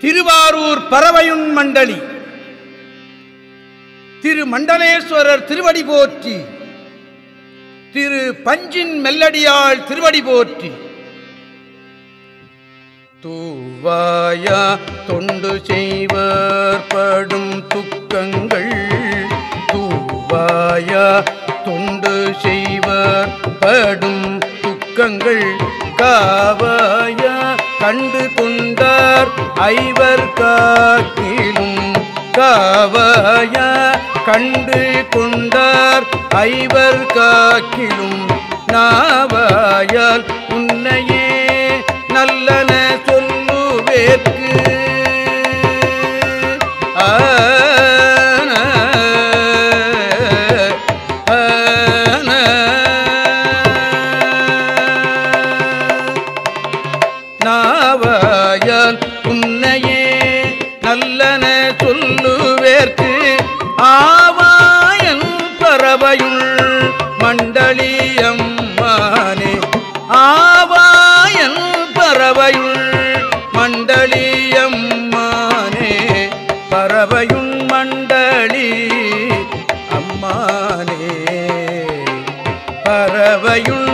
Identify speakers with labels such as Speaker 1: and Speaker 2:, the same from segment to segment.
Speaker 1: திருவாரூர் பறவையுண் மண்டலி. திரு மண்டலேஸ்வரர் திருவடி போற்றி. திரு பஞ்சின் மெல்லடியாள் திருவடி போற்றி. தூவாயா தொண்டு செய்வர் படும் துக்கங்கள். தூவாயா தொண்டு செய்வர் படும் துக்கங்கள். காவாய கண்டு கொண்டார் ஐவர் காக்கிலும் காவாய கண்டு கொண்டார் ஐவர் காக்கிலும் நாவாயால் சொல்லுவேற்கு ஆவாயன் பறவையுள் மண்டலியம்மானே. ஆவாயன் பறவையுள் மண்டலியம்மானே. பறவையுள் மண்டலி அம்மானே. பறவையுள்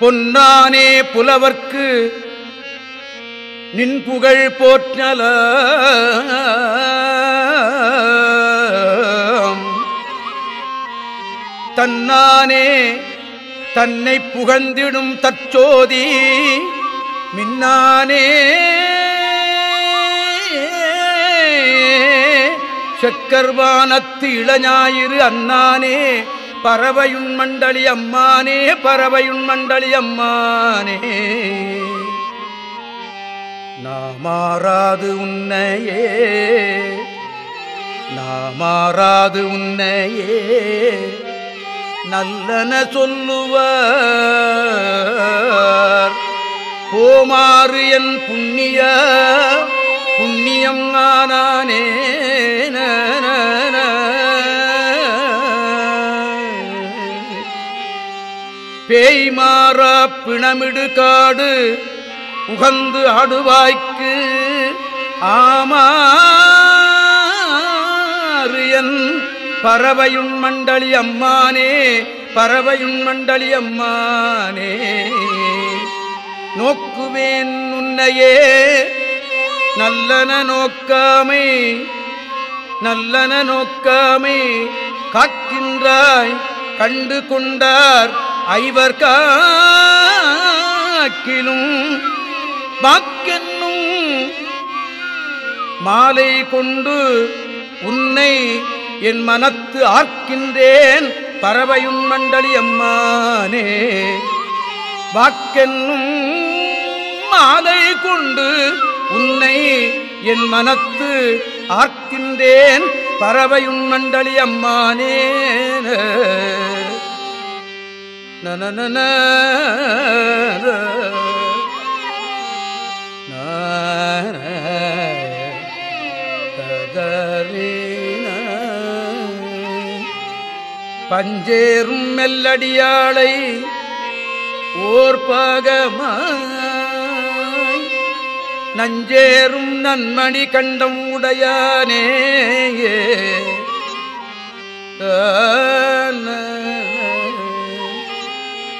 Speaker 1: பொன்னானே புலவர்க்கு நின் புகழ் போற்றல. தன்னானே தன்னை புகழ்ந்திடும் தற்சோதி மின்னானே. செக்கர்வானத்து இளஞாயிறு அண்ணானே பறவையுண் மண்டலி அம்மானே பறவையுண் மண்டலி அம்மானே. நாமாராது உன்னையே நாமாராது உன்னையே. நல்லன சொல்லுவார் போமாறு என் புண்ணிய புண்ணியம் ஆனானே பேய் மாறா பிணமிடு காடு உகந்து ஆடுவாய்க்கு ஆமாறு பறவையுண் மண்டலி அம்மானே பறவையுண் மண்டலி அம்மானே. நோக்குவேன் உன்னையே நல்லன நோக்காமை நல்லன நோக்காமை காக்கின்றாய் கண்டு கொண்டார். ஐவர் காக்கிலும் வாக்கென்னும் மாலை கொண்டு உன்னை என் மனத்து ஆக்கின்றேன் பறவையுன் மண்டலி அம்மானே. வாக்கென்னும் மாலை கொண்டு உன்னை என் மனத்து ஆக்கின்றேன் பறவையுன் மண்டலி அம்மானே நனநன பஞ்சேரும் மெல்லடியாளை ஓர் பாகமாய் நஞ்சேரும் நன்மணி கண்டம் உடையானே ஏ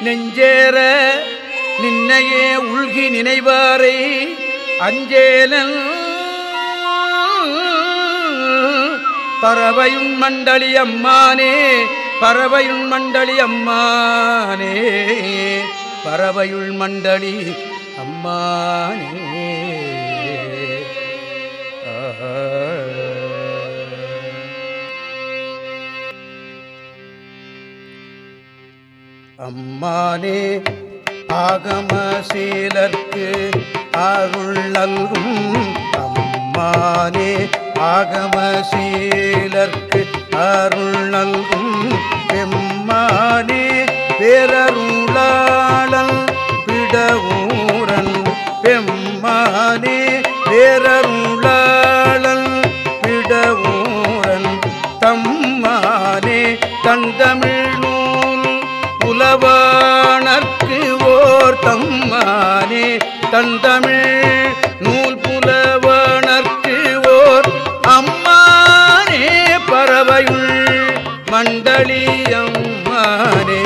Speaker 1: நெஞ்சேற நின்னையே உள்கி நினைவாரை அஞ்சேலன் பறவையும் மண்டலி அம்மானே பறவையுள் மண்டலி அம்மானே பறவையுள் மண்டலி அம்மானே. அம்மானே ஆகம சீலர்க்கு அருள் நல்கும் அம்மானே ஆகம சீலர்க்கு அருள் நல்கும் பெம்மானே பேரருளாளன் பிடவூரன் பெம்மானே அம்மானே மண்டலி அம்மானே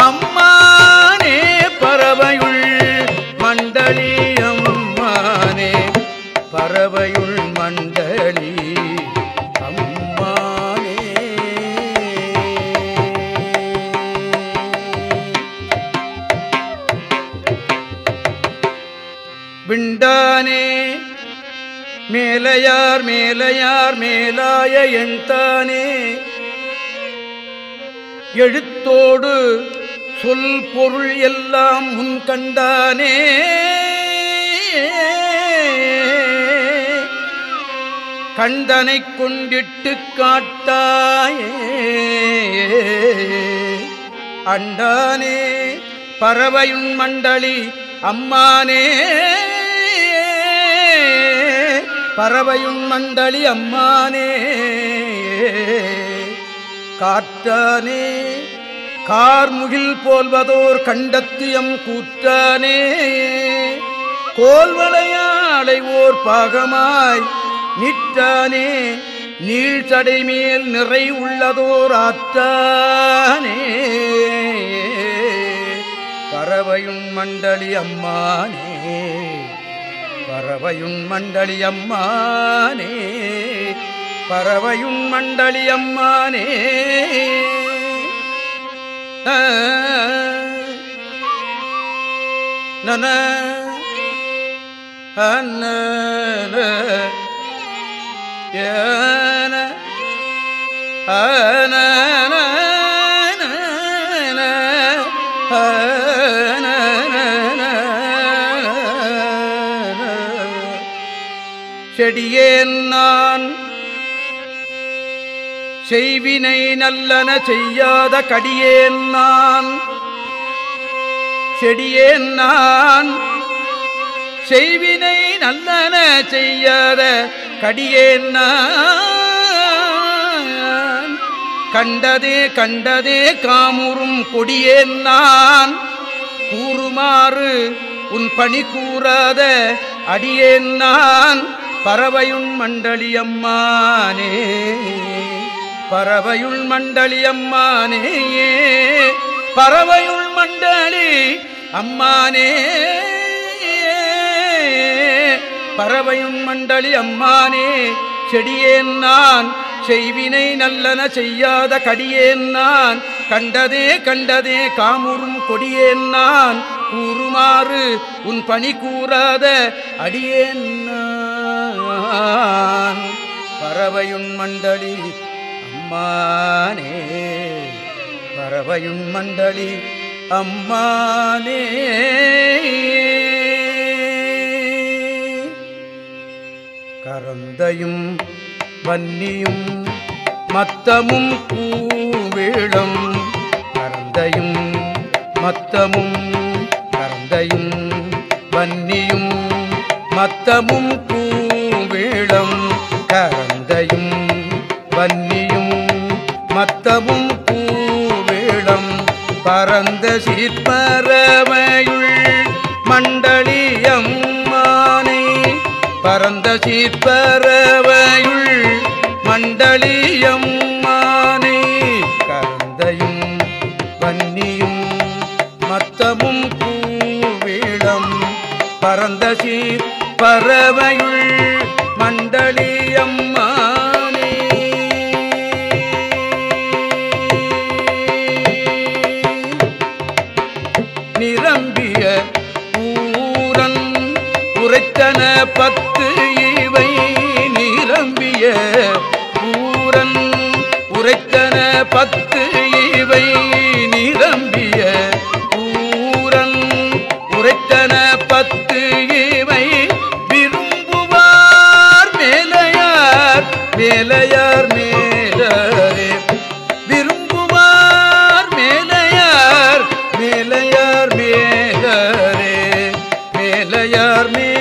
Speaker 1: அம்மானே பறவையுள் மண்டலி அம்மானே பறவையுள் மண்டலி அம்மானே. விண்டானே மேலையார் மேலையார் மேலாய எண்தானே எழுத்தோடு சொல் பொருள் எல்லாம் முன் கண்டானே. கண்டனை கொண்டிட்டு காட்டாயே. அண்டானே பறவையுன் மண்டலி அம்மானே. பறவையுன் மண்டலி அம்மானே. காற்றானே கார்முகில் போல்வதோர் கண்டத்தியம் கூற்றானே கோல்வளையாளை ஓர் பாகமாய் நிற்றானே நீழ்ச்சடை மேல் நிறை உள்ளதோர் ஆற்றானே பறவையும் மண்டலி அம்மானே பறவையும் மண்டலி அம்மானே. பறவையுன் மண்டலி அம்மானே. நன அன்ன ஏன செடியேன் நான் செய்வினை நல்லன செய்யாத கடியேன் நான். செடியேன் நான். செய்வினை நல்லன செய்யாத கடியேன் நான். கண்டதே கண்டதே காமுறும் கொடியேன் நான். கூறுமாறு உன் பணி கூறாத அடியேன் நான். பறவையுன் மண்டலியம்மானே பறவையுள் மண்டலி அம்மானேயே பறவையுள் மண்டலி அம்மானே. பறவையும் மண்டலி அம்மானே செடியேன் நான் செய்வினை நல்லன செய்யாத கடியேன் நான் கண்டதே கண்டதே காமுறும் கொடியேன் நான் கூறுமாறு உன் பணி கூறாத அடியேன் நான். பறவையுன் மண்டலி அம்மானே பறவையும் மண்டலி அம்மானே. கரந்தையும் வன்னியும் மத்தமும் பூவிளம் கரந்தையும் மத்தமும் கரந்தையும் வன்னியும் மத்தமும் மத்தமும் பூவிளம் பரந்த சீர்பறவையுள் மண்டலியம் மானை. பரந்த சீர்பறவையுள் மண்டலியம் மானை. கரந்தையும் வன்னியும் மத்தமும் பூவிளம் பரந்த சீர் பறவையுள் மண்டலியம் மேலையார் மேலையார் மேலரே மேலையார் மேலரே